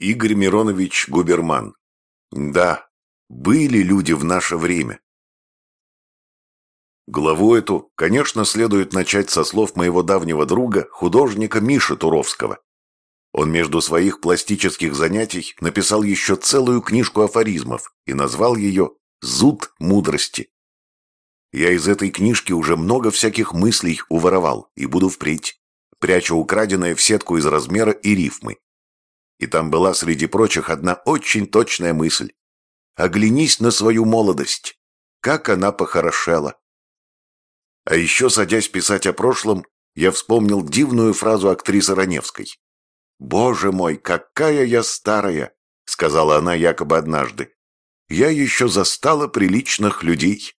Игорь Миронович Губерман. Да, были люди в наше время. Главу эту, конечно, следует начать со слов моего давнего друга, художника Миши Туровского. Он между своих пластических занятий написал еще целую книжку афоризмов и назвал ее «Зуд мудрости». Я из этой книжки уже много всяких мыслей уворовал и буду впредь, пряча украденное в сетку из размера и рифмы. И там была, среди прочих, одна очень точная мысль. Оглянись на свою молодость, как она похорошела. А еще, садясь писать о прошлом, я вспомнил дивную фразу актрисы Раневской. «Боже мой, какая я старая!» — сказала она якобы однажды. «Я еще застала приличных людей».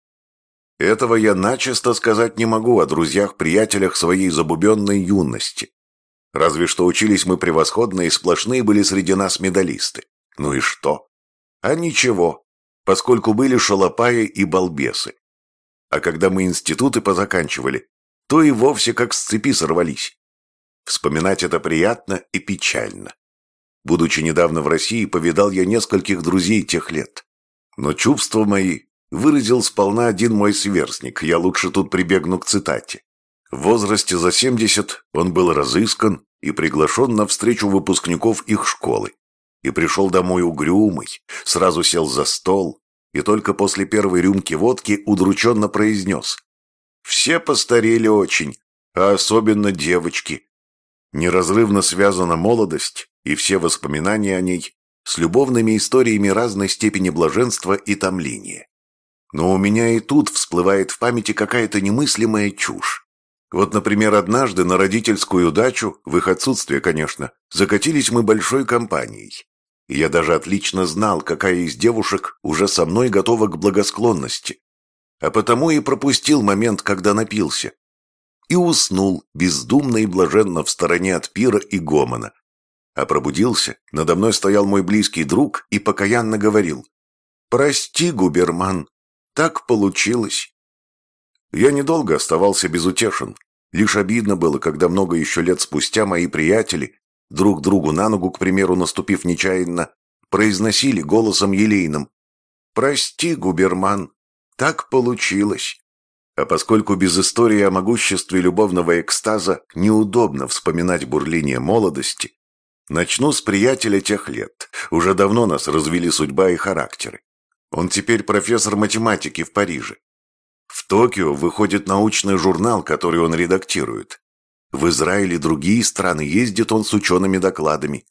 Этого я начисто сказать не могу о друзьях-приятелях своей забубенной юности. Разве что учились мы превосходно и сплошные были среди нас медалисты. Ну и что? А ничего, поскольку были шалопаи и балбесы. А когда мы институты позаканчивали, то и вовсе как с цепи сорвались. Вспоминать это приятно и печально. Будучи недавно в России, повидал я нескольких друзей тех лет. Но чувства мои выразил сполна один мой сверстник, я лучше тут прибегну к цитате. В возрасте за 70 он был разыскан и приглашен на встречу выпускников их школы. И пришел домой угрюмый, сразу сел за стол и только после первой рюмки водки удрученно произнес. «Все постарели очень, а особенно девочки». Неразрывно связана молодость и все воспоминания о ней с любовными историями разной степени блаженства и томления. Но у меня и тут всплывает в памяти какая-то немыслимая чушь. Вот, например, однажды на родительскую дачу, в их отсутствие, конечно, закатились мы большой компанией. И я даже отлично знал, какая из девушек уже со мной готова к благосклонности. А потому и пропустил момент, когда напился. И уснул, бездумно и блаженно в стороне от пира и гомона. А пробудился, надо мной стоял мой близкий друг и покаянно говорил. «Прости, губерман, так получилось. Я недолго оставался безутешен. Лишь обидно было, когда много еще лет спустя мои приятели, друг другу на ногу, к примеру, наступив нечаянно, произносили голосом елейным «Прости, губерман, так получилось». А поскольку без истории о могуществе любовного экстаза неудобно вспоминать бурление молодости, начну с приятеля тех лет. Уже давно нас развели судьба и характеры. Он теперь профессор математики в Париже. В Токио выходит научный журнал, который он редактирует. В Израиле другие страны ездит он с учеными докладами.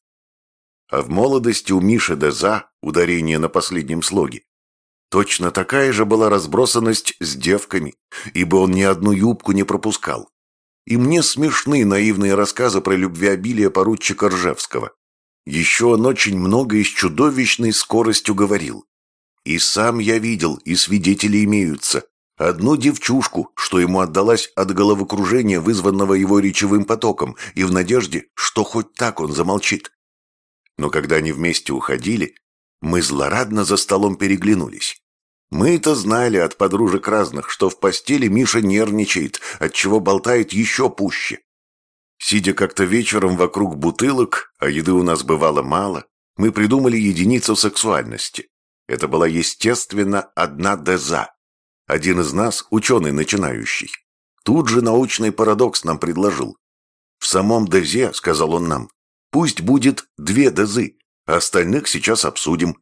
А в молодости у Миши Деза, ударение на последнем слоге, точно такая же была разбросанность с девками, ибо он ни одну юбку не пропускал. И мне смешны наивные рассказы про любвеобилие поручика Ржевского. Еще он очень много и с чудовищной скоростью говорил. И сам я видел, и свидетели имеются. Одну девчушку, что ему отдалась от головокружения, вызванного его речевым потоком, и в надежде, что хоть так он замолчит. Но когда они вместе уходили, мы злорадно за столом переглянулись. Мы-то знали от подружек разных, что в постели Миша нервничает, отчего болтает еще пуще. Сидя как-то вечером вокруг бутылок, а еды у нас бывало мало, мы придумали единицу сексуальности. Это была, естественно, одна деза. Один из нас, ученый начинающий. Тут же научный парадокс нам предложил. В самом дезе, сказал он нам, пусть будет две дезы, а остальных сейчас обсудим.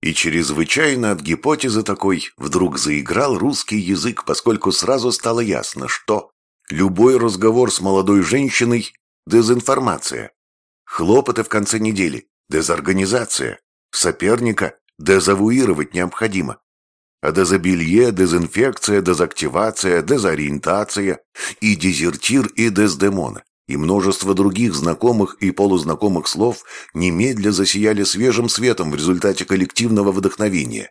И чрезвычайно от гипотезы такой вдруг заиграл русский язык, поскольку сразу стало ясно, что любой разговор с молодой женщиной – дезинформация. Хлопоты в конце недели – дезорганизация. Соперника Дезавуировать необходимо. А дезобелье, дезинфекция, дезактивация, дезориентация и дезертир и дездемона и множество других знакомых и полузнакомых слов немедля засияли свежим светом в результате коллективного вдохновения.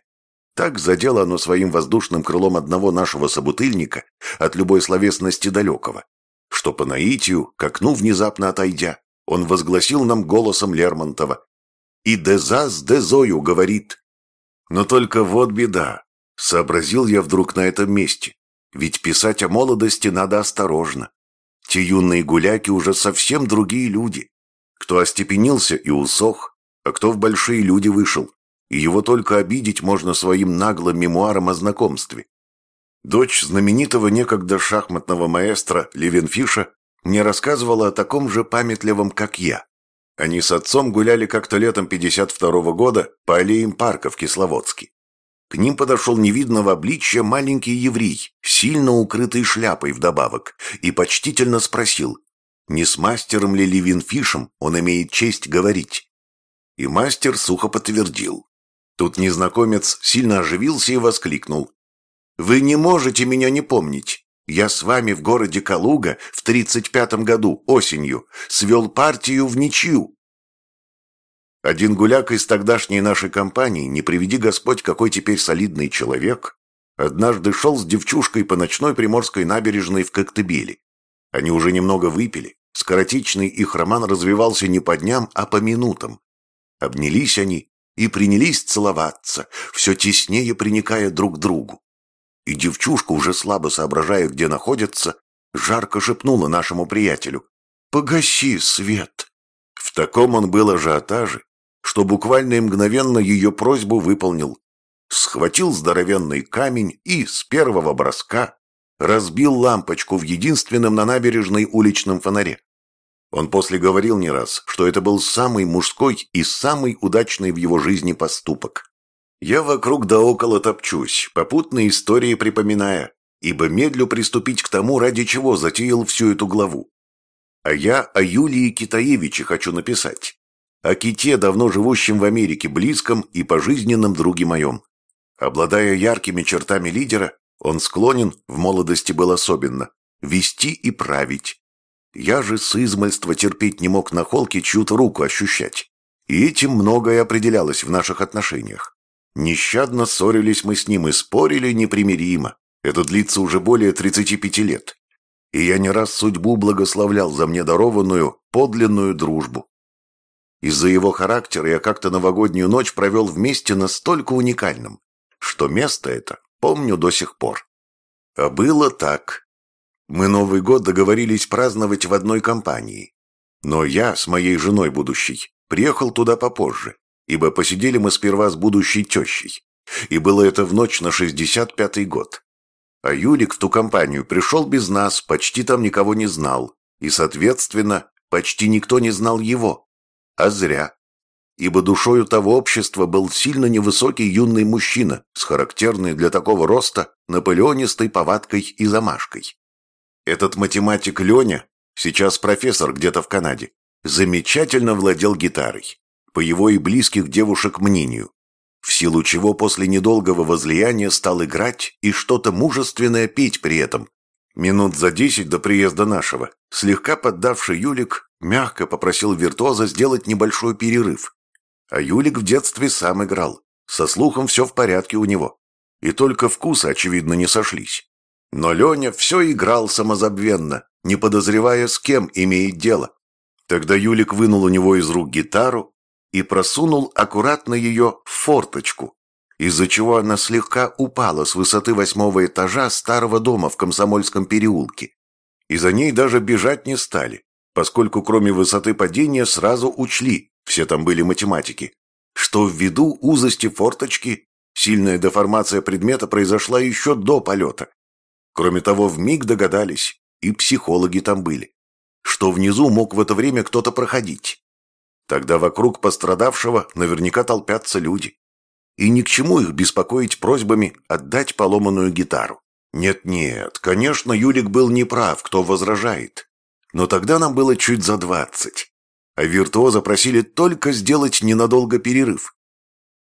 Так задело оно своим воздушным крылом одного нашего собутыльника от любой словесности далекого, что по наитию, к окну внезапно отойдя, он возгласил нам голосом Лермонтова и Деза с Дезою говорит. Но только вот беда. Сообразил я вдруг на этом месте. Ведь писать о молодости надо осторожно. Те юные гуляки уже совсем другие люди. Кто остепенился и усох, а кто в большие люди вышел, и его только обидеть можно своим наглым мемуаром о знакомстве. Дочь знаменитого некогда шахматного маэстро Левенфиша мне рассказывала о таком же памятливом, как я. Они с отцом гуляли как-то летом 52 -го года по аллеям парка в Кисловодске. К ним подошел невидного обличья маленький еврей, сильно укрытый шляпой вдобавок, и почтительно спросил, не с мастером ли Левинфишем он имеет честь говорить. И мастер сухо подтвердил. Тут незнакомец сильно оживился и воскликнул. «Вы не можете меня не помнить. Я с вами в городе Калуга в тридцать пятом году, осенью, свел партию в ничью. Один гуляк из тогдашней нашей компании, не приведи Господь, какой теперь солидный человек, однажды шел с девчушкой по ночной приморской набережной в Коктебеле. Они уже немного выпили. Скоротечный их роман развивался не по дням, а по минутам. Обнялись они и принялись целоваться, все теснее приникая друг к другу. И девчушка, уже слабо соображая, где находится, жарко шепнула нашему приятелю «Погаси свет». В таком он был ажиотаже, что буквально и мгновенно ее просьбу выполнил. Схватил здоровенный камень и с первого броска разбил лампочку в единственном на набережной уличном фонаре. Он после говорил не раз, что это был самый мужской и самый удачный в его жизни поступок. Я вокруг да около топчусь, попутные истории припоминая, ибо медлю приступить к тому, ради чего затеял всю эту главу. А я о Юлии Китаевиче хочу написать о ките, давно живущем в Америке, близком и пожизненном друге моем. Обладая яркими чертами лидера, он склонен, в молодости был особенно, вести и править. Я же с измальства терпеть не мог на холке чью-то руку ощущать. И этим многое определялось в наших отношениях. Нещадно ссорились мы с ним и спорили непримиримо. Это длится уже более 35 лет. И я не раз судьбу благословлял за мне дарованную подлинную дружбу. Из-за его характера я как-то новогоднюю ночь провел вместе настолько уникальным, что место это помню до сих пор. А было так. Мы Новый год договорились праздновать в одной компании. Но я с моей женой будущей приехал туда попозже, ибо посидели мы сперва с будущей тещей. И было это в ночь на 65-й год. А Юлик в ту компанию пришел без нас, почти там никого не знал. И, соответственно, почти никто не знал его. А зря. Ибо душою того общества был сильно невысокий юный мужчина с характерной для такого роста наполеонистой повадкой и замашкой. Этот математик Леня, сейчас профессор где-то в Канаде, замечательно владел гитарой, по его и близких девушек мнению, в силу чего после недолгого возлияния стал играть и что-то мужественное петь при этом. Минут за десять до приезда нашего, слегка поддавший Юлик Мягко попросил виртуоза сделать небольшой перерыв. А Юлик в детстве сам играл. Со слухом все в порядке у него. И только вкусы, очевидно, не сошлись. Но Леня все играл самозабвенно, не подозревая, с кем имеет дело. Тогда Юлик вынул у него из рук гитару и просунул аккуратно ее в форточку, из-за чего она слегка упала с высоты восьмого этажа старого дома в Комсомольском переулке. И за ней даже бежать не стали поскольку кроме высоты падения сразу учли, все там были математики, что ввиду узости форточки сильная деформация предмета произошла еще до полета. Кроме того, в миг догадались, и психологи там были, что внизу мог в это время кто-то проходить. Тогда вокруг пострадавшего наверняка толпятся люди. И ни к чему их беспокоить просьбами отдать поломанную гитару. Нет-нет, конечно, Юлик был неправ, кто возражает но тогда нам было чуть за двадцать, а виртуоза просили только сделать ненадолго перерыв.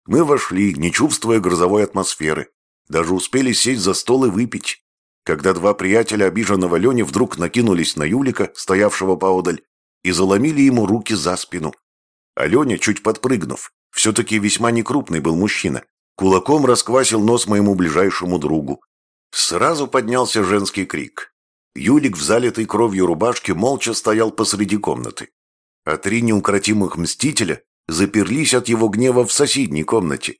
Мы вошли, не чувствуя грозовой атмосферы, даже успели сесть за стол и выпить, когда два приятеля обиженного Лени вдруг накинулись на Юлика, стоявшего поодаль, и заломили ему руки за спину. А Леня, чуть подпрыгнув, все-таки весьма некрупный был мужчина, кулаком расквасил нос моему ближайшему другу. Сразу поднялся женский крик. Юлик в залитой кровью рубашке молча стоял посреди комнаты. А три неукротимых мстителя заперлись от его гнева в соседней комнате.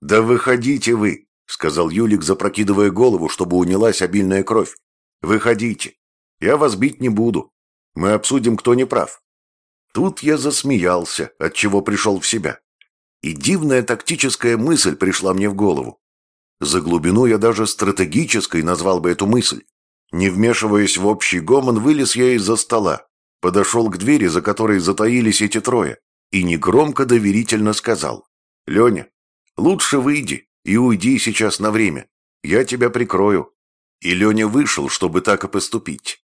«Да выходите вы!» — сказал Юлик, запрокидывая голову, чтобы унялась обильная кровь. «Выходите. Я вас бить не буду. Мы обсудим, кто не прав». Тут я засмеялся, от чего пришел в себя. И дивная тактическая мысль пришла мне в голову. За глубину я даже стратегической назвал бы эту мысль. Не вмешиваясь в общий гомон, вылез я из-за стола, подошел к двери, за которой затаились эти трое, и негромко доверительно сказал. «Леня, лучше выйди и уйди сейчас на время. Я тебя прикрою». И Леня вышел, чтобы так и поступить.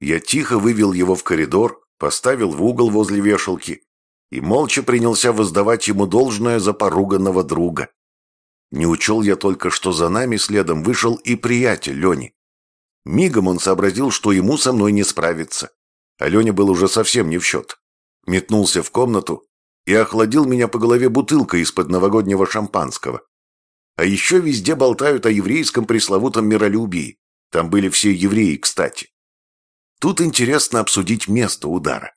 Я тихо вывел его в коридор, поставил в угол возле вешалки и молча принялся воздавать ему должное за поруганного друга. Не учел я только, что за нами следом вышел и приятель Лени. Мигом он сообразил, что ему со мной не справиться. А Леня был уже совсем не в счет. Метнулся в комнату и охладил меня по голове бутылкой из-под новогоднего шампанского. А еще везде болтают о еврейском пресловутом миролюбии. Там были все евреи, кстати. Тут интересно обсудить место удара.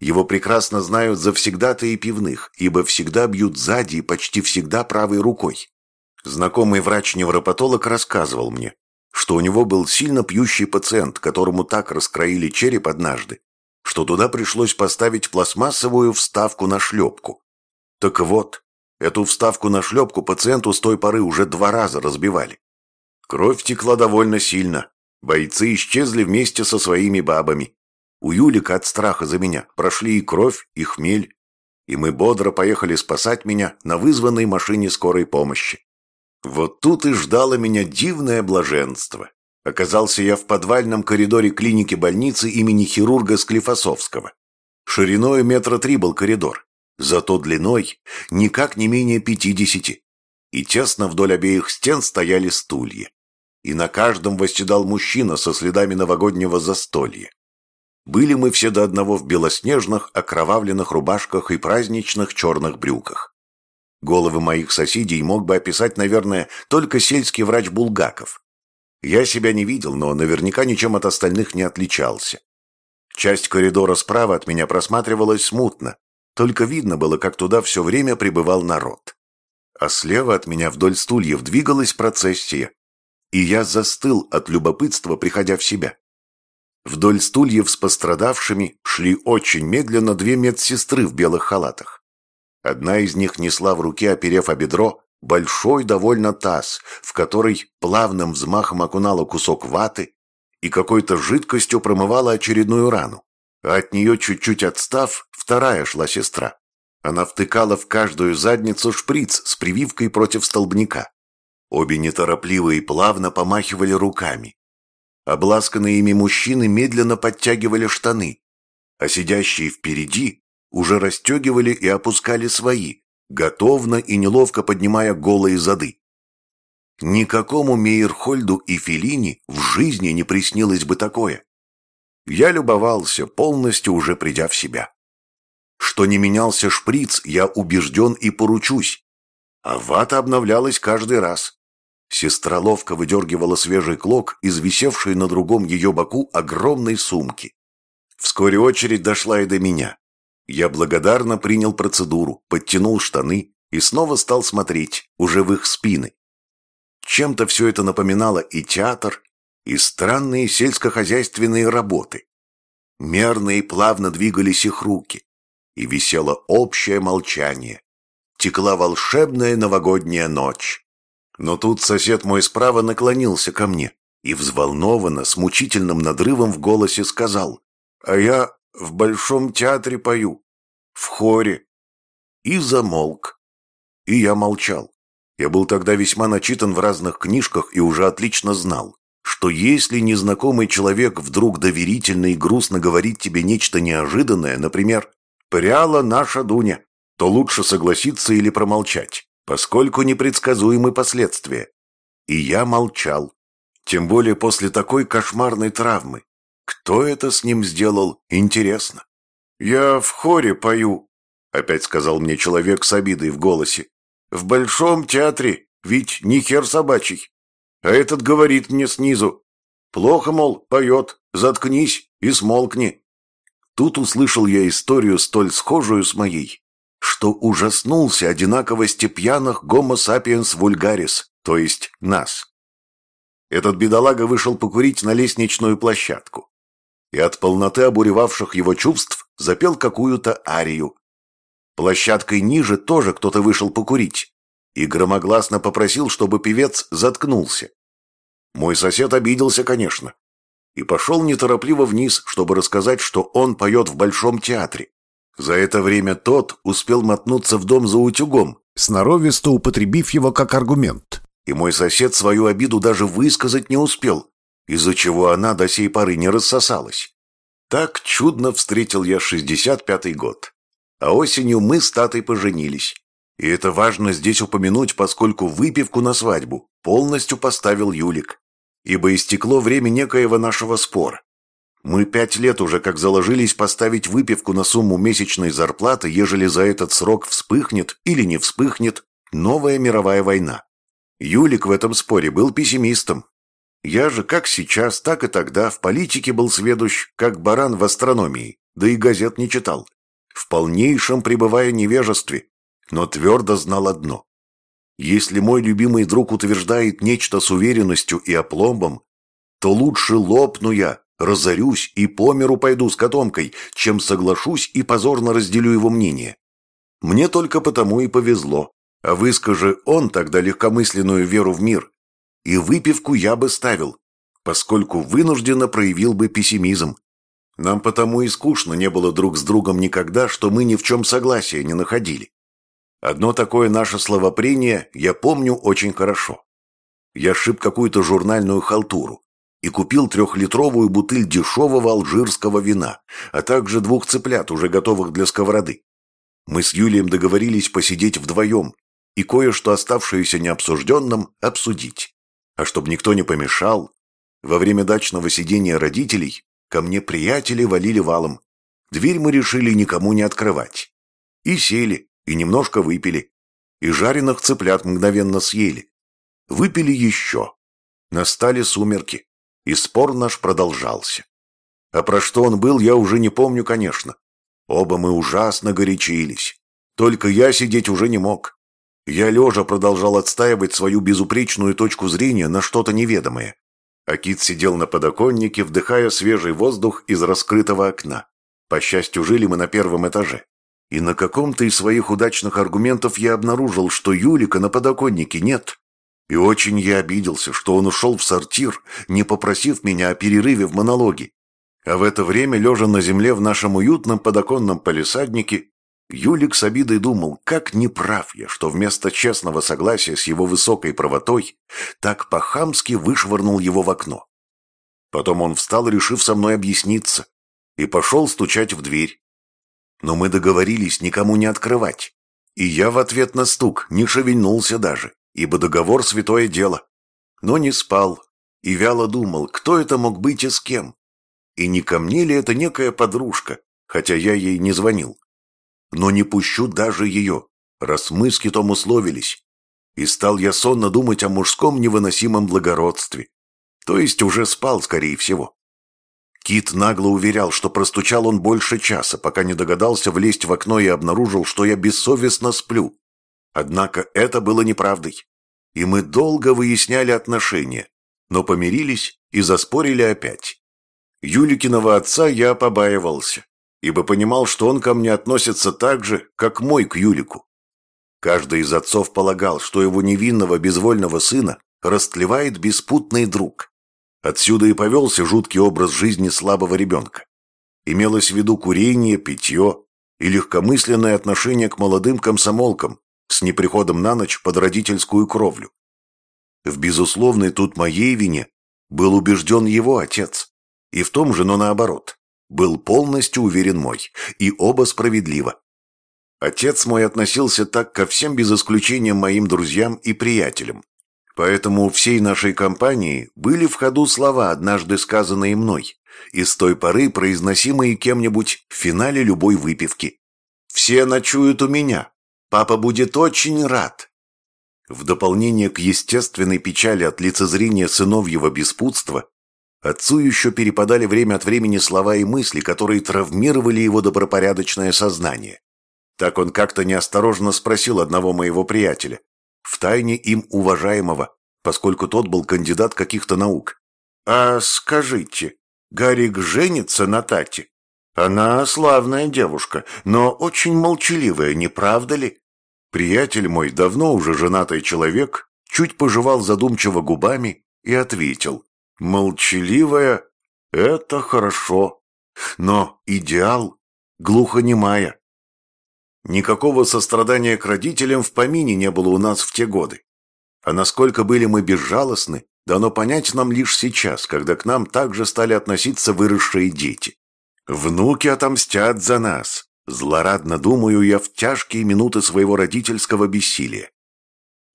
Его прекрасно знают завсегда-то и пивных, ибо всегда бьют сзади и почти всегда правой рукой. Знакомый врач-невропатолог рассказывал мне, что у него был сильно пьющий пациент, которому так раскроили череп однажды, что туда пришлось поставить пластмассовую вставку на шлепку. Так вот, эту вставку на шлепку пациенту с той поры уже два раза разбивали. Кровь текла довольно сильно, Бойцы исчезли вместе со своими бабами. У Юлика от страха за меня прошли и кровь, и хмель. И мы бодро поехали спасать меня на вызванной машине скорой помощи. Вот тут и ждало меня дивное блаженство. Оказался я в подвальном коридоре клиники больницы имени хирурга Склифосовского. Шириной метра три был коридор, зато длиной никак не менее пятидесяти. И тесно вдоль обеих стен стояли стулья и на каждом восседал мужчина со следами новогоднего застолья. Были мы все до одного в белоснежных, окровавленных рубашках и праздничных черных брюках. Головы моих соседей мог бы описать, наверное, только сельский врач Булгаков. Я себя не видел, но наверняка ничем от остальных не отличался. Часть коридора справа от меня просматривалась смутно, только видно было, как туда все время пребывал народ. А слева от меня вдоль стульев двигалась процессия, и я застыл от любопытства, приходя в себя. Вдоль стульев с пострадавшими шли очень медленно две медсестры в белых халатах. Одна из них несла в руке, оперев о бедро, большой довольно таз, в который плавным взмахом окунала кусок ваты и какой-то жидкостью промывала очередную рану. А от нее, чуть-чуть отстав, вторая шла сестра. Она втыкала в каждую задницу шприц с прививкой против столбняка. Обе неторопливо и плавно помахивали руками. Обласканные ими мужчины медленно подтягивали штаны, а сидящие впереди уже расстегивали и опускали свои, готовно и неловко поднимая голые зады. Никакому Мейерхольду и Феллини в жизни не приснилось бы такое. Я любовался, полностью уже придя в себя. Что не менялся шприц, я убежден и поручусь. А вата обновлялась каждый раз. Сестра ловко выдергивала свежий клок из висевшей на другом ее боку огромной сумки. Вскоре очередь дошла и до меня. Я благодарно принял процедуру, подтянул штаны и снова стал смотреть, уже в их спины. Чем-то все это напоминало и театр, и странные сельскохозяйственные работы. Мерно и плавно двигались их руки, и висело общее молчание. Текла волшебная новогодняя ночь. Но тут сосед мой справа наклонился ко мне и взволнованно, с мучительным надрывом в голосе сказал, «А я в Большом театре пою, в хоре». И замолк. И я молчал. Я был тогда весьма начитан в разных книжках и уже отлично знал, что если незнакомый человек вдруг доверительно и грустно говорит тебе нечто неожиданное, например, «Пряла наша Дуня», то лучше согласиться или промолчать поскольку непредсказуемы последствия. И я молчал. Тем более после такой кошмарной травмы. Кто это с ним сделал, интересно. «Я в хоре пою», — опять сказал мне человек с обидой в голосе. «В Большом театре, ведь не хер собачий. А этот говорит мне снизу. Плохо, мол, поет, заткнись и смолкни». Тут услышал я историю столь схожую с моей, что ужаснулся одинаковости пьяных гомо сапиенс вульгарис, то есть нас. Этот бедолага вышел покурить на лестничную площадку. И от полноты обуревавших его чувств запел какую-то арию. Площадкой ниже тоже кто-то вышел покурить и громогласно попросил, чтобы певец заткнулся. Мой сосед обиделся, конечно, и пошел неторопливо вниз, чтобы рассказать, что он поет в Большом театре. За это время тот успел мотнуться в дом за утюгом, сноровисто употребив его как аргумент. И мой сосед свою обиду даже высказать не успел, из-за чего она до сей поры не рассосалась. Так чудно встретил я 65-й год. А осенью мы с Татой поженились. И это важно здесь упомянуть, поскольку выпивку на свадьбу полностью поставил Юлик. Ибо истекло время некоего нашего спора. Мы пять лет уже как заложились поставить выпивку на сумму месячной зарплаты, ежели за этот срок вспыхнет или не вспыхнет новая мировая война. Юлик в этом споре был пессимистом. Я же как сейчас, так и тогда в политике был сведущ, как баран в астрономии, да и газет не читал. В полнейшем пребывая невежестве, но твердо знал одно. Если мой любимый друг утверждает нечто с уверенностью и опломбом, то лучше лопну я, разорюсь и по миру пойду с котомкой, чем соглашусь и позорно разделю его мнение. Мне только потому и повезло. А выскажи он тогда легкомысленную веру в мир, и выпивку я бы ставил, поскольку вынужденно проявил бы пессимизм. Нам потому и скучно не было друг с другом никогда, что мы ни в чем согласия не находили. Одно такое наше словопрение я помню очень хорошо. Я шиб какую-то журнальную халтуру и купил трехлитровую бутыль дешевого алжирского вина, а также двух цыплят, уже готовых для сковороды. Мы с Юлием договорились посидеть вдвоем и кое-что оставшееся необсужденным обсудить. А чтобы никто не помешал, во время дачного сидения родителей ко мне приятели валили валом. Дверь мы решили никому не открывать. И сели, и немножко выпили. И жареных цыплят мгновенно съели. Выпили еще. Настали сумерки и спор наш продолжался. А про что он был, я уже не помню, конечно. Оба мы ужасно горячились. Только я сидеть уже не мог. Я лежа продолжал отстаивать свою безупречную точку зрения на что-то неведомое. А Кит сидел на подоконнике, вдыхая свежий воздух из раскрытого окна. По счастью, жили мы на первом этаже. И на каком-то из своих удачных аргументов я обнаружил, что Юлика на подоконнике нет. И очень я обиделся, что он ушел в сортир, не попросив меня о перерыве в монологе. А в это время, лежа на земле в нашем уютном подоконном палисаднике, Юлик с обидой думал, как неправ я, что вместо честного согласия с его высокой правотой так по-хамски вышвырнул его в окно. Потом он встал, решив со мной объясниться, и пошел стучать в дверь. Но мы договорились никому не открывать, и я в ответ на стук не шевельнулся даже ибо договор – святое дело. Но не спал и вяло думал, кто это мог быть и с кем. И не ко мне ли это некая подружка, хотя я ей не звонил. Но не пущу даже ее, раз мы с китом условились. И стал я сонно думать о мужском невыносимом благородстве. То есть уже спал, скорее всего. Кит нагло уверял, что простучал он больше часа, пока не догадался влезть в окно и обнаружил, что я бессовестно сплю. Однако это было неправдой. И мы долго выясняли отношения, но помирились и заспорили опять. Юликиного отца я побаивался, ибо понимал, что он ко мне относится так же, как мой к Юлику. Каждый из отцов полагал, что его невинного безвольного сына растлевает беспутный друг. Отсюда и повелся жуткий образ жизни слабого ребенка. Имелось в виду курение, питье и легкомысленное отношение к молодым комсомолкам, с неприходом на ночь под родительскую кровлю. В безусловной тут моей вине был убежден его отец, и в том же, но наоборот, был полностью уверен мой, и оба справедливо. Отец мой относился так ко всем без исключения моим друзьям и приятелям, поэтому у всей нашей компании были в ходу слова, однажды сказанные мной, и с той поры произносимые кем-нибудь в финале любой выпивки. «Все ночуют у меня, Папа будет очень рад. В дополнение к естественной печали от лицезрения сыновьего беспутства, отцу еще перепадали время от времени слова и мысли, которые травмировали его добропорядочное сознание. Так он как-то неосторожно спросил одного моего приятеля, втайне им уважаемого, поскольку тот был кандидат каких-то наук. «А скажите, Гарик женится на Тате?» Она славная девушка, но очень молчаливая, не правда ли? Приятель мой, давно уже женатый человек, чуть пожевал задумчиво губами и ответил. Молчаливая — это хорошо, но идеал глухонемая. Никакого сострадания к родителям в помине не было у нас в те годы. А насколько были мы безжалостны, дано понять нам лишь сейчас, когда к нам также стали относиться выросшие дети. Внуки отомстят за нас. Злорадно думаю я в тяжкие минуты своего родительского бессилия.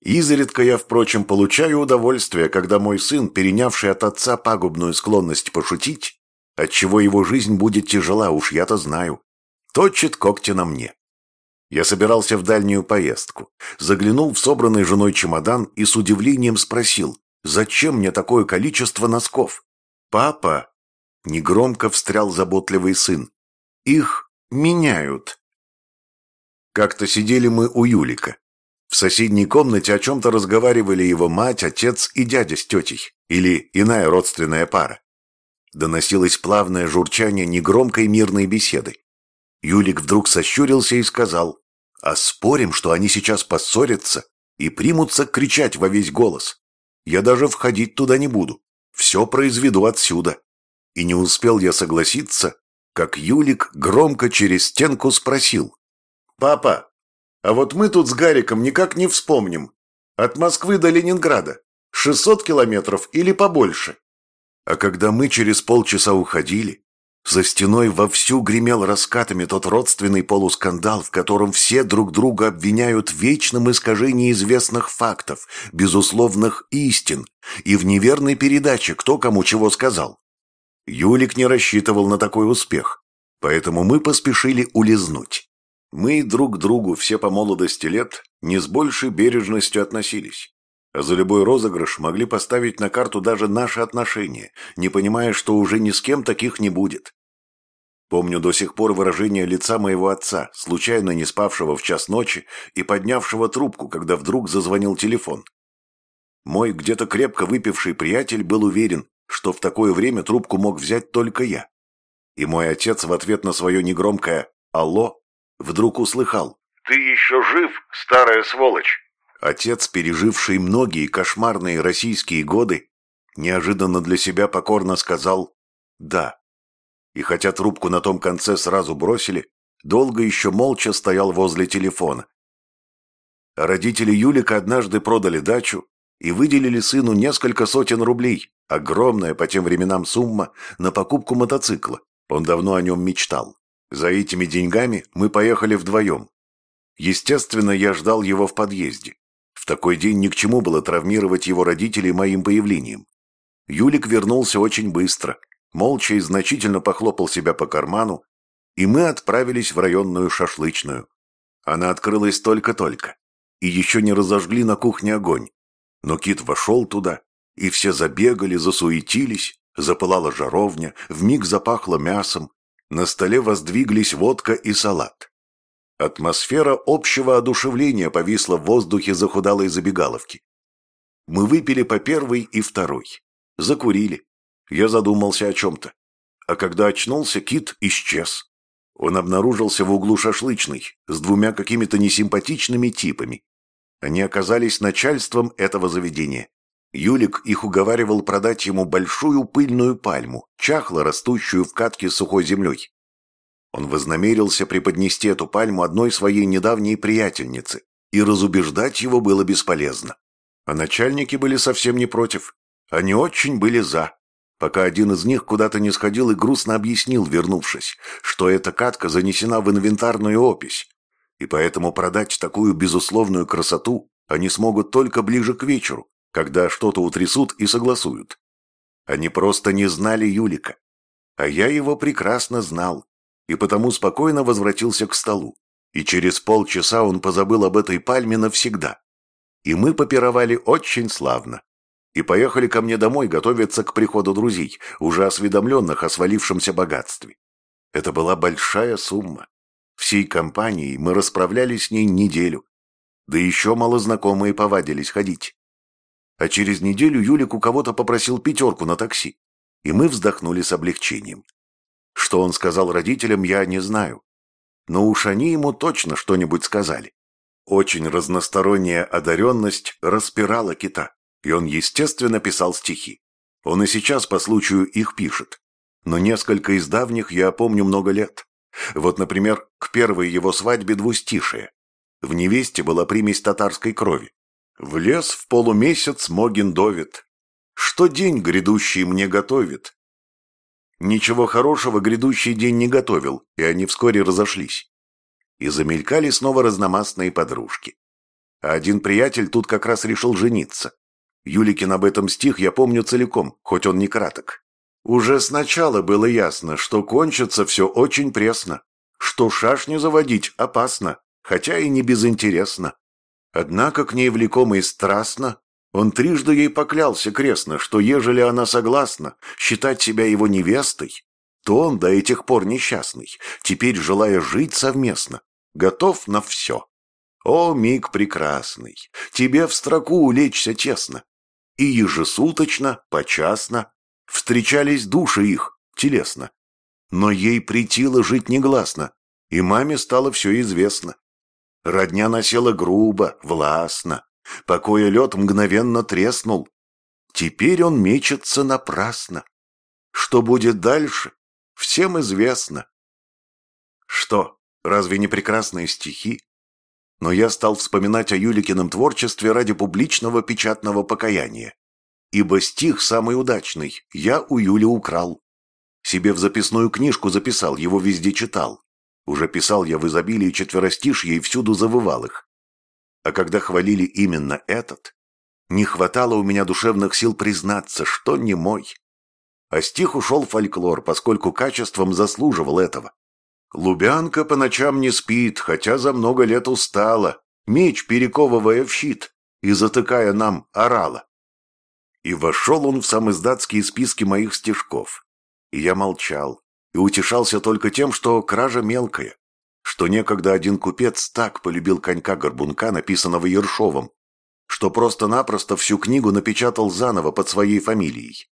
Изредка я, впрочем, получаю удовольствие, когда мой сын, перенявший от отца пагубную склонность пошутить, отчего его жизнь будет тяжела, уж я-то знаю, точит когти на мне. Я собирался в дальнюю поездку, заглянул в собранный женой чемодан и с удивлением спросил, зачем мне такое количество носков? «Папа!» — негромко встрял заботливый сын. «Их меняют». Как-то сидели мы у Юлика. В соседней комнате о чем-то разговаривали его мать, отец и дядя с тетей, или иная родственная пара. Доносилось плавное журчание негромкой мирной беседы. Юлик вдруг сощурился и сказал, «А спорим, что они сейчас поссорятся и примутся кричать во весь голос. Я даже входить туда не буду. Все произведу отсюда». И не успел я согласиться, как Юлик громко через стенку спросил, «Папа, а вот мы тут с Гариком никак не вспомним. От Москвы до Ленинграда 600 километров или побольше?» А когда мы через полчаса уходили, за стеной вовсю гремел раскатами тот родственный полускандал, в котором все друг друга обвиняют в вечном искажении известных фактов, безусловных истин и в неверной передаче, кто кому чего сказал. Юлик не рассчитывал на такой успех, поэтому мы поспешили улизнуть. Мы друг к другу все по молодости лет не с большей бережностью относились. А за любой розыгрыш могли поставить на карту даже наши отношения, не понимая, что уже ни с кем таких не будет. Помню до сих пор выражение лица моего отца, случайно не спавшего в час ночи и поднявшего трубку, когда вдруг зазвонил телефон. Мой где-то крепко выпивший приятель был уверен, что в такое время трубку мог взять только я. И мой отец в ответ на свое негромкое «Алло» вдруг услыхал «Ты еще жив, старая сволочь?» Отец, переживший многие кошмарные российские годы, неожиданно для себя покорно сказал «да». И хотя трубку на том конце сразу бросили, долго еще молча стоял возле телефона. Родители Юлика однажды продали дачу и выделили сыну несколько сотен рублей, огромная по тем временам сумма, на покупку мотоцикла. Он давно о нем мечтал. За этими деньгами мы поехали вдвоем. Естественно, я ждал его в подъезде. В такой день ни к чему было травмировать его родителей моим появлением. Юлик вернулся очень быстро, молча и значительно похлопал себя по карману, и мы отправились в районную шашлычную. Она открылась только-только, и еще не разожгли на кухне огонь. Но Кит вошел туда, и все забегали, засуетились, запылала жаровня, вмиг запахло мясом, на столе воздвиглись водка и салат. Атмосфера общего одушевления повисла в воздухе захудалой забегаловки. Мы выпили по первой и второй. Закурили. Я задумался о чем-то. А когда очнулся, кит исчез. Он обнаружился в углу шашлычной с двумя какими-то несимпатичными типами. Они оказались начальством этого заведения. Юлик их уговаривал продать ему большую пыльную пальму, чахло растущую в катке сухой землей. Он вознамерился преподнести эту пальму одной своей недавней приятельнице, и разубеждать его было бесполезно. А начальники были совсем не против. Они очень были за. Пока один из них куда-то не сходил и грустно объяснил, вернувшись, что эта катка занесена в инвентарную опись, и поэтому продать такую безусловную красоту они смогут только ближе к вечеру, когда что-то утрясут и согласуют. Они просто не знали Юлика. А я его прекрасно знал и потому спокойно возвратился к столу. И через полчаса он позабыл об этой пальме навсегда. И мы попировали очень славно. И поехали ко мне домой готовиться к приходу друзей, уже осведомленных о свалившемся богатстве. Это была большая сумма. Всей компанией мы расправлялись с ней неделю. Да еще малознакомые повадились ходить. А через неделю Юлик у кого-то попросил пятерку на такси, и мы вздохнули с облегчением. Что он сказал родителям, я не знаю. Но уж они ему точно что-нибудь сказали. Очень разносторонняя одаренность распирала кита, и он, естественно, писал стихи. Он и сейчас по случаю их пишет. Но несколько из давних я помню много лет. Вот, например, к первой его свадьбе двустишие. В невесте была примесь татарской крови. В лес в полумесяц Могин довит. Что день грядущий мне готовит? Ничего хорошего грядущий день не готовил, и они вскоре разошлись. И замелькали снова разномастные подружки. А один приятель тут как раз решил жениться. Юликин об этом стих я помню целиком, хоть он не краток. Уже сначала было ясно, что кончится все очень пресно, что шашню заводить опасно, хотя и не безинтересно. Однако к ней влеком и страстно, он трижды ей поклялся крестно, что ежели она согласна считать себя его невестой, то он до этих пор несчастный, теперь, желая жить совместно, готов на все. О, миг прекрасный, тебе в строку улечься честно. И ежесуточно, почасно, встречались души их, телесно. Но ей притило жить негласно, и маме стало все известно. Родня насела грубо, властно. Покоя лед мгновенно треснул. Теперь он мечется напрасно. Что будет дальше, всем известно. Что, разве не прекрасные стихи? Но я стал вспоминать о Юликином творчестве ради публичного печатного покаяния. Ибо стих самый удачный я у Юли украл. Себе в записную книжку записал, его везде читал. Уже писал я в изобилии четверостишья и всюду завывал их. А когда хвалили именно этот, не хватало у меня душевных сил признаться, что не мой. А стих ушел фольклор, поскольку качеством заслуживал этого. Лубянка по ночам не спит, хотя за много лет устала, меч перековывая в щит и затыкая нам орала. И вошел он в самоиздатские списки моих стишков. И я молчал, и утешался только тем, что кража мелкая, что некогда один купец так полюбил конька-горбунка, написанного Ершовым, что просто-напросто всю книгу напечатал заново под своей фамилией.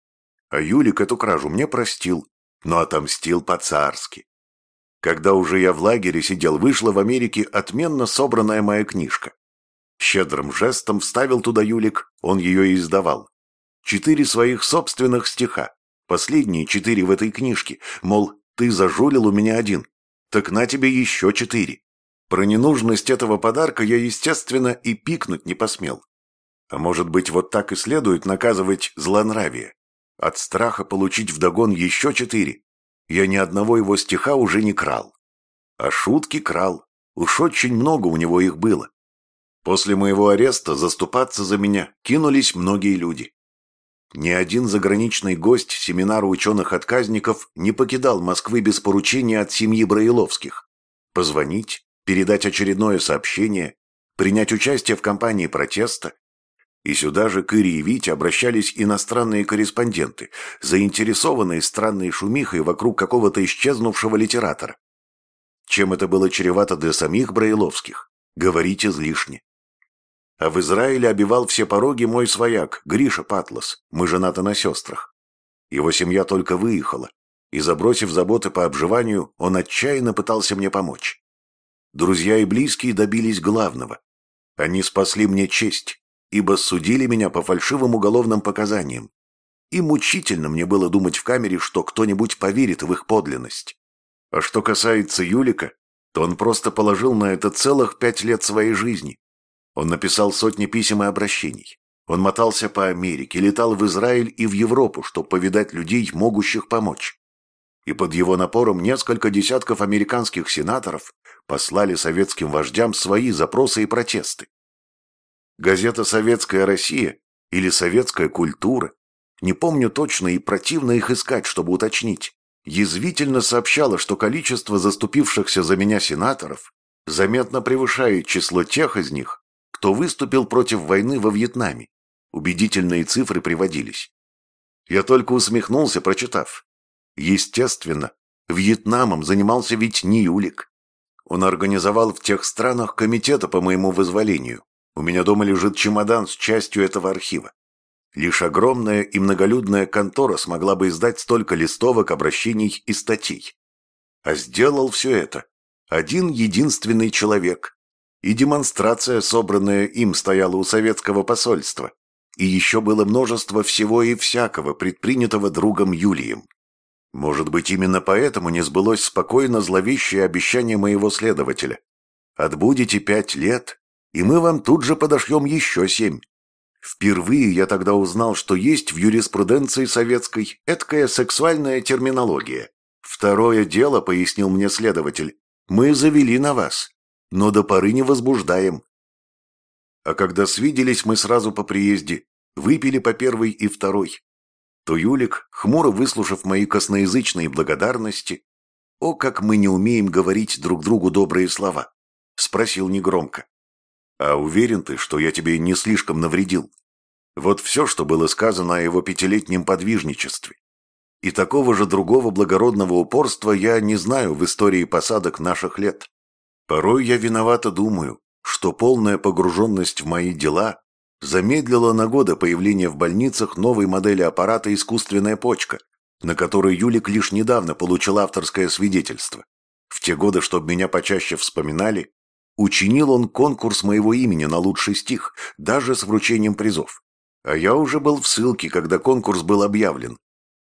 А Юлик эту кражу мне простил, но отомстил по-царски. Когда уже я в лагере сидел, вышла в Америке отменно собранная моя книжка. Щедрым жестом вставил туда Юлик, он ее и издавал. Четыре своих собственных стиха, Последние четыре в этой книжке, мол, ты зажулил у меня один. Так на тебе еще четыре. Про ненужность этого подарка я, естественно, и пикнуть не посмел. А может быть, вот так и следует наказывать злонравие. От страха получить вдогон еще четыре. Я ни одного его стиха уже не крал. А шутки крал. Уж очень много у него их было. После моего ареста заступаться за меня кинулись многие люди. Ни один заграничный гость семинара ученых-отказников не покидал Москвы без поручения от семьи Браиловских. Позвонить, передать очередное сообщение, принять участие в кампании протеста. И сюда же к Ире и Вите обращались иностранные корреспонденты, заинтересованные странной шумихой вокруг какого-то исчезнувшего литератора. Чем это было чревато для самих Браиловских, говорить излишне. А в Израиле обивал все пороги мой свояк, Гриша Патлас, мы женаты на сестрах. Его семья только выехала, и, забросив заботы по обживанию, он отчаянно пытался мне помочь. Друзья и близкие добились главного. Они спасли мне честь, ибо судили меня по фальшивым уголовным показаниям. И мучительно мне было думать в камере, что кто-нибудь поверит в их подлинность. А что касается Юлика, то он просто положил на это целых пять лет своей жизни. Он написал сотни писем и обращений. Он мотался по Америке, летал в Израиль и в Европу, чтобы повидать людей, могущих помочь. И под его напором несколько десятков американских сенаторов послали советским вождям свои запросы и протесты. Газета «Советская Россия» или «Советская культура» не помню точно и противно их искать, чтобы уточнить, язвительно сообщала, что количество заступившихся за меня сенаторов заметно превышает число тех из них, кто выступил против войны во Вьетнаме. Убедительные цифры приводились. Я только усмехнулся, прочитав. Естественно, Вьетнамом занимался ведь не Юлик. Он организовал в тех странах комитета по моему вызволению. У меня дома лежит чемодан с частью этого архива. Лишь огромная и многолюдная контора смогла бы издать столько листовок, обращений и статей. А сделал все это один единственный человек. И демонстрация, собранная им, стояла у советского посольства. И еще было множество всего и всякого, предпринятого другом Юлием. Может быть, именно поэтому не сбылось спокойно зловещее обещание моего следователя. Отбудете пять лет, и мы вам тут же подошьем еще семь. Впервые я тогда узнал, что есть в юриспруденции советской эткая сексуальная терминология. Второе дело, пояснил мне следователь, мы завели на вас, но до поры не возбуждаем. А когда свиделись мы сразу по приезде, выпили по первой и второй, то Юлик, хмуро выслушав мои косноязычные благодарности, «О, как мы не умеем говорить друг другу добрые слова!» — спросил негромко. «А уверен ты, что я тебе не слишком навредил?» Вот все, что было сказано о его пятилетнем подвижничестве. И такого же другого благородного упорства я не знаю в истории посадок наших лет. Порой я виновато думаю, что полная погруженность в мои дела замедлила на годы появление в больницах новой модели аппарата «Искусственная почка», на которой Юлик лишь недавно получил авторское свидетельство. В те годы, чтобы меня почаще вспоминали, учинил он конкурс моего имени на лучший стих, даже с вручением призов. А я уже был в ссылке, когда конкурс был объявлен.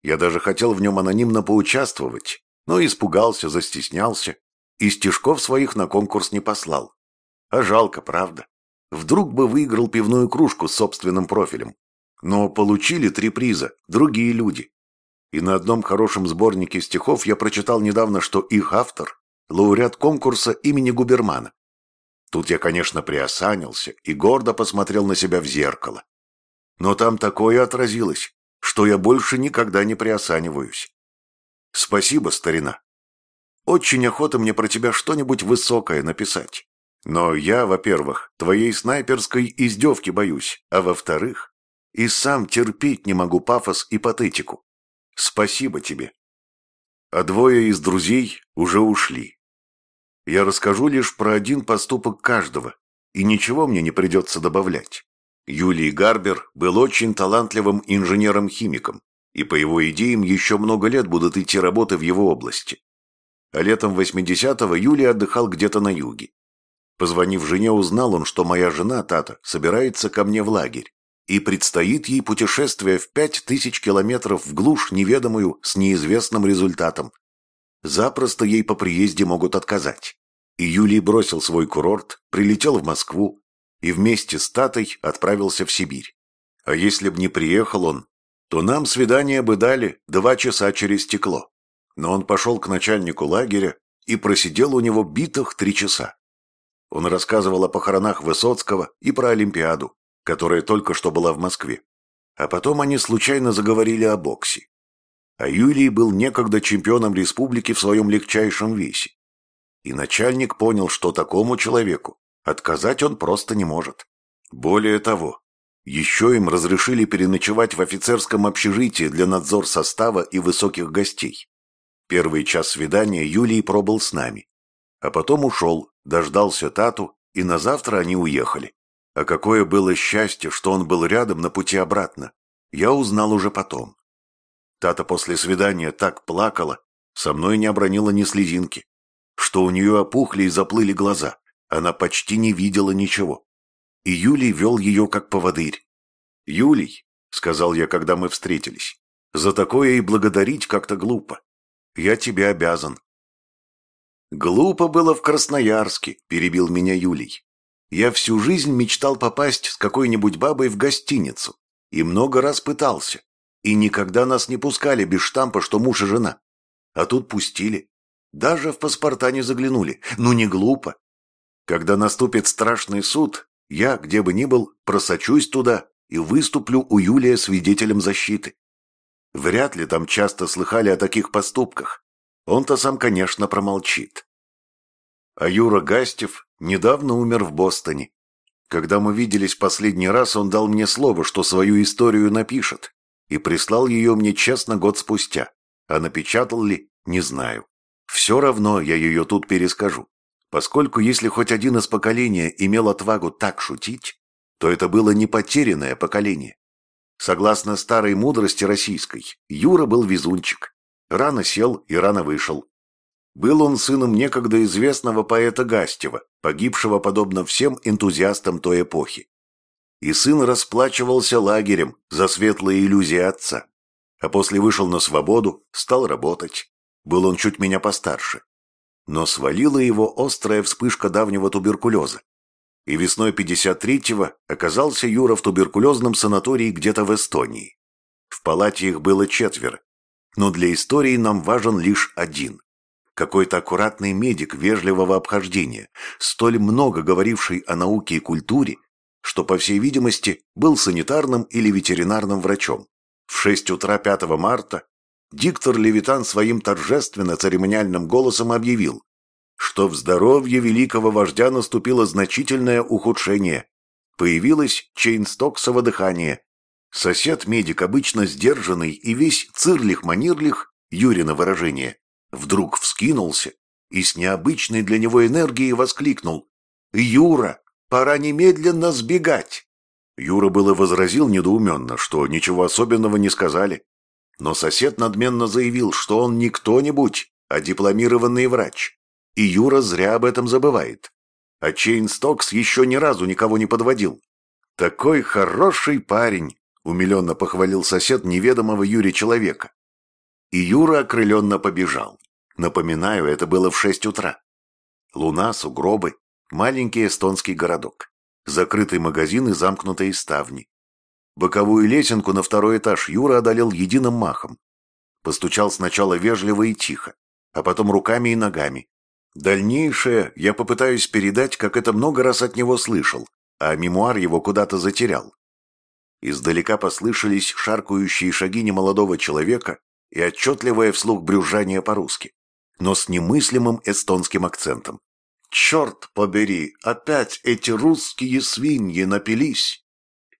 Я даже хотел в нем анонимно поучаствовать, но испугался, застеснялся и стишков своих на конкурс не послал. А жалко, правда. Вдруг бы выиграл пивную кружку с собственным профилем. Но получили три приза, другие люди. И на одном хорошем сборнике стихов я прочитал недавно, что их автор – лауреат конкурса имени Губермана. Тут я, конечно, приосанился и гордо посмотрел на себя в зеркало. Но там такое отразилось, что я больше никогда не приосаниваюсь. Спасибо, старина. Очень охота мне про тебя что-нибудь высокое написать. Но я, во-первых, твоей снайперской издевки боюсь, а во-вторых, и сам терпеть не могу пафос и патетику. Спасибо тебе. А двое из друзей уже ушли. Я расскажу лишь про один поступок каждого, и ничего мне не придется добавлять. Юлий Гарбер был очень талантливым инженером-химиком, и по его идеям еще много лет будут идти работы в его области. А летом 80-го Юлий отдыхал где-то на юге. Позвонив жене, узнал он, что моя жена, Тата, собирается ко мне в лагерь, и предстоит ей путешествие в пять тысяч километров в глушь неведомую с неизвестным результатом. Запросто ей по приезде могут отказать. И Юлий бросил свой курорт, прилетел в Москву и вместе с Татой отправился в Сибирь. А если б не приехал он, то нам свидание бы дали два часа через стекло. Но он пошел к начальнику лагеря и просидел у него битых три часа. Он рассказывал о похоронах Высоцкого и про Олимпиаду, которая только что была в Москве. А потом они случайно заговорили о боксе. А Юлий был некогда чемпионом республики в своем легчайшем весе. И начальник понял, что такому человеку отказать он просто не может. Более того, еще им разрешили переночевать в офицерском общежитии для надзор состава и высоких гостей. Первый час свидания Юлий пробыл с нами. А потом ушел, дождался Тату, и на завтра они уехали. А какое было счастье, что он был рядом на пути обратно. Я узнал уже потом. Тата после свидания так плакала, со мной не обронила ни слезинки, что у нее опухли и заплыли глаза. Она почти не видела ничего. И Юлий вел ее как поводырь. «Юлий», — сказал я, когда мы встретились, — «за такое и благодарить как-то глупо. Я тебе обязан. «Глупо было в Красноярске», – перебил меня Юлий. «Я всю жизнь мечтал попасть с какой-нибудь бабой в гостиницу. И много раз пытался. И никогда нас не пускали без штампа, что муж и жена. А тут пустили. Даже в паспорта не заглянули. Ну, не глупо. Когда наступит страшный суд, я, где бы ни был, просочусь туда и выступлю у Юлия свидетелем защиты. Вряд ли там часто слыхали о таких поступках. Он-то сам, конечно, промолчит. А Юра Гастев недавно умер в Бостоне. Когда мы виделись последний раз, он дал мне слово, что свою историю напишет, и прислал ее мне честно год спустя. А напечатал ли, не знаю. Все равно я ее тут перескажу, поскольку если хоть один из поколения имел отвагу так шутить, то это было не потерянное поколение. Согласно старой мудрости российской, Юра был везунчик. Рано сел и рано вышел. Был он сыном некогда известного поэта Гастева, погибшего подобно всем энтузиастам той эпохи. И сын расплачивался лагерем за светлые иллюзии отца. А после вышел на свободу, стал работать. Был он чуть меня постарше. Но свалила его острая вспышка давнего туберкулеза. И весной 53-го оказался Юра в туберкулезном санатории где-то в Эстонии. В палате их было четверо. Но для истории нам важен лишь один. Какой-то аккуратный медик вежливого обхождения, столь много говоривший о науке и культуре, что, по всей видимости, был санитарным или ветеринарным врачом. В 6 утра 5 марта диктор Левитан своим торжественно-церемониальным голосом объявил, что в здоровье великого вождя наступило значительное ухудшение. Появилось чейнстоксово дыхание. Сосед-медик, обычно сдержанный и весь цирлих-манирлих, Юрина выражение, вдруг вскинулся и с необычной для него энергией воскликнул «Юра, пора немедленно сбегать!» Юра было возразил недоуменно, что ничего особенного не сказали. Но сосед надменно заявил, что он не кто-нибудь, а дипломированный врач. И Юра зря об этом забывает. А Чейн Стокс еще ни разу никого не подводил. «Такой хороший парень!» — умиленно похвалил сосед неведомого Юре человека. И Юра окрыленно побежал. Напоминаю, это было в шесть утра. Луна, сугробы, маленький эстонский городок. Закрытый магазин и замкнутые ставни. Боковую лесенку на второй этаж Юра одолел единым махом. Постучал сначала вежливо и тихо, а потом руками и ногами. Дальнейшее я попытаюсь передать, как это много раз от него слышал, а мемуар его куда-то затерял. Издалека послышались шаркающие шаги немолодого человека и отчетливое вслух брюзжание по-русски, но с немыслимым эстонским акцентом. «Черт побери, опять эти русские свиньи напились!»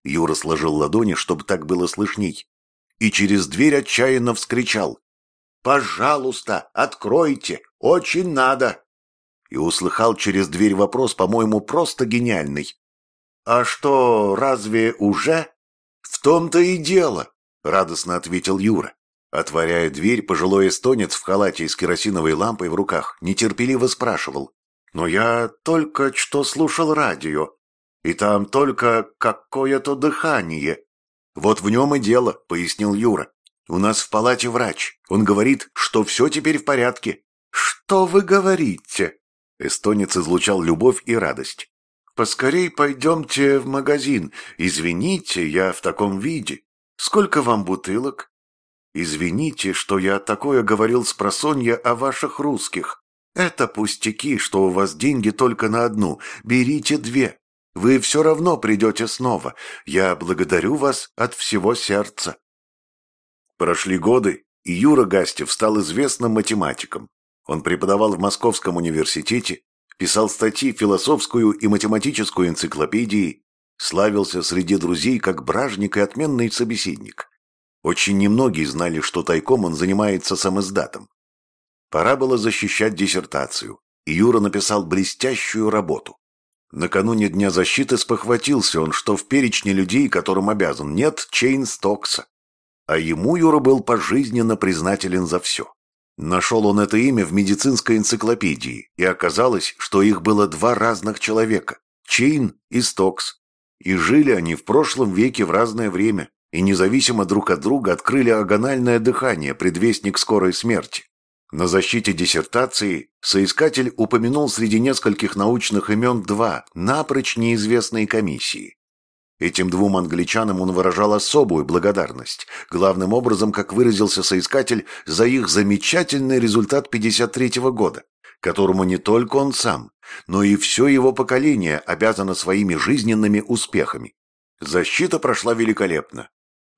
Юра сложил ладони, чтобы так было слышней, и через дверь отчаянно вскричал. «Пожалуйста, откройте! Очень надо!» И услыхал через дверь вопрос, по-моему, просто гениальный. «А что, разве уже?» «В том-то и дело», — радостно ответил Юра. Отворяя дверь, пожилой эстонец в халате с керосиновой лампой в руках нетерпеливо спрашивал. «Но я только что слушал радио, и там только какое-то дыхание». «Вот в нем и дело», — пояснил Юра. «У нас в палате врач. Он говорит, что все теперь в порядке». «Что вы говорите?» Эстонец излучал любовь и радость. «Поскорей пойдемте в магазин. Извините, я в таком виде. Сколько вам бутылок?» Извините, что я такое говорил с просонья о ваших русских. Это пустяки, что у вас деньги только на одну. Берите две. Вы все равно придете снова. Я благодарю вас от всего сердца. Прошли годы, и Юра Гастев стал известным математиком. Он преподавал в Московском университете, писал статьи философскую и математическую энциклопедии, славился среди друзей как бражник и отменный собеседник. Очень немногие знали, что тайком он занимается самоиздатом. Пора было защищать диссертацию, и Юра написал блестящую работу. Накануне Дня защиты спохватился он, что в перечне людей, которым обязан, нет Чейн Стокса. А ему Юра был пожизненно признателен за все. Нашел он это имя в медицинской энциклопедии, и оказалось, что их было два разных человека – Чейн и Стокс. И жили они в прошлом веке в разное время, и независимо друг от друга открыли агональное дыхание, предвестник скорой смерти. На защите диссертации соискатель упомянул среди нескольких научных имен два, напрочь неизвестные комиссии. Этим двум англичанам он выражал особую благодарность, главным образом, как выразился соискатель, за их замечательный результат 53 -го года, которому не только он сам, но и все его поколение обязано своими жизненными успехами. Защита прошла великолепно.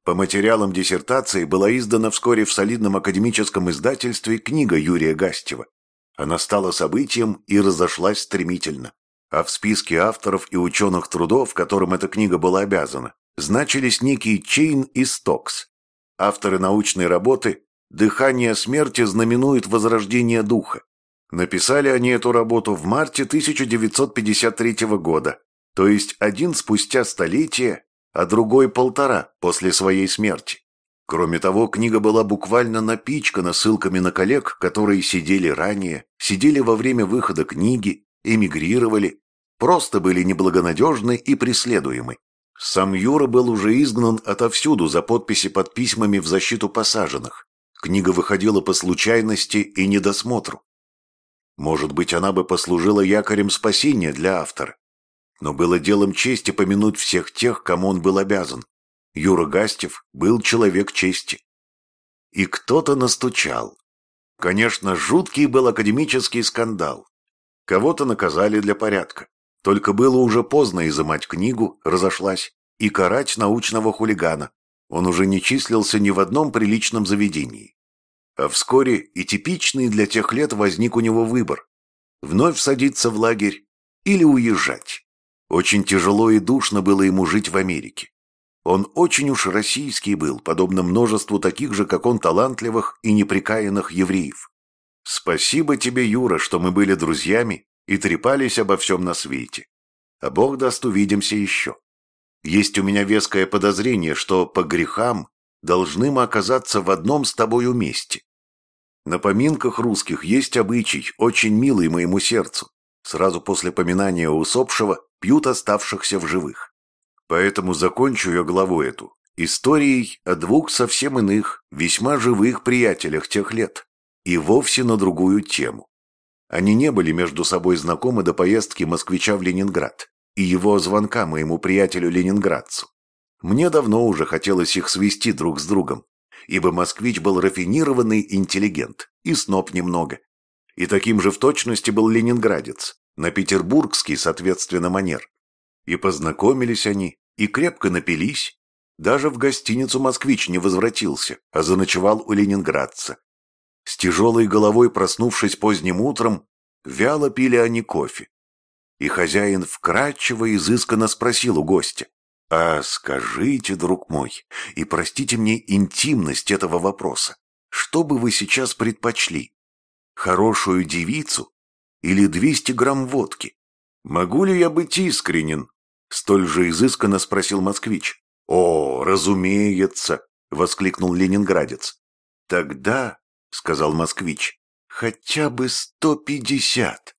По материалам диссертации была издана вскоре в солидном академическом издательстве книга Юрия Гастева. Она стала событием и разошлась стремительно. А в списке авторов и ученых трудов, которым эта книга была обязана, значились некие Чейн и Стокс. Авторы научной работы «Дыхание смерти знаменует возрождение духа». Написали они эту работу в марте 1953 года, то есть один спустя столетие а другой полтора после своей смерти. Кроме того, книга была буквально напичкана ссылками на коллег, которые сидели ранее, сидели во время выхода книги, эмигрировали, просто были неблагонадежны и преследуемы. Сам Юра был уже изгнан отовсюду за подписи под письмами в защиту посаженных. Книга выходила по случайности и недосмотру. Может быть, она бы послужила якорем спасения для автора. Но было делом чести помянуть всех тех, кому он был обязан. Юра Гастев был человек чести. И кто-то настучал. Конечно, жуткий был академический скандал. Кого-то наказали для порядка. Только было уже поздно изымать книгу, разошлась, и карать научного хулигана. Он уже не числился ни в одном приличном заведении. А вскоре и типичный для тех лет возник у него выбор. Вновь садиться в лагерь или уезжать. Очень тяжело и душно было ему жить в Америке. Он очень уж российский был, подобно множеству таких же, как он, талантливых и неприкаянных евреев. Спасибо тебе, Юра, что мы были друзьями и трепались обо всем на свете. А Бог даст, увидимся еще. Есть у меня веское подозрение, что по грехам должны мы оказаться в одном с тобою месте. На поминках русских есть обычай, очень милый моему сердцу. Сразу после поминания усопшего пьют оставшихся в живых. Поэтому закончу я главу эту историей о двух совсем иных, весьма живых приятелях тех лет, и вовсе на другую тему. Они не были между собой знакомы до поездки москвича в Ленинград и его звонка моему приятелю-ленинградцу. Мне давно уже хотелось их свести друг с другом, ибо москвич был рафинированный интеллигент и сноб немного. И таким же в точности был ленинградец, на петербургский, соответственно, манер. И познакомились они, и крепко напились. Даже в гостиницу «Москвич» не возвратился, а заночевал у ленинградца. С тяжелой головой, проснувшись поздним утром, вяло пили они кофе. И хозяин вкратчиво и изысканно спросил у гостя. «А скажите, друг мой, и простите мне интимность этого вопроса, что бы вы сейчас предпочли? Хорошую девицу или 200 грамм водки? Могу ли я быть искренен?» Столь же изысканно спросил москвич. «О, разумеется!» — воскликнул ленинградец. «Тогда сказал москвич. «Хотя бы сто пятьдесят».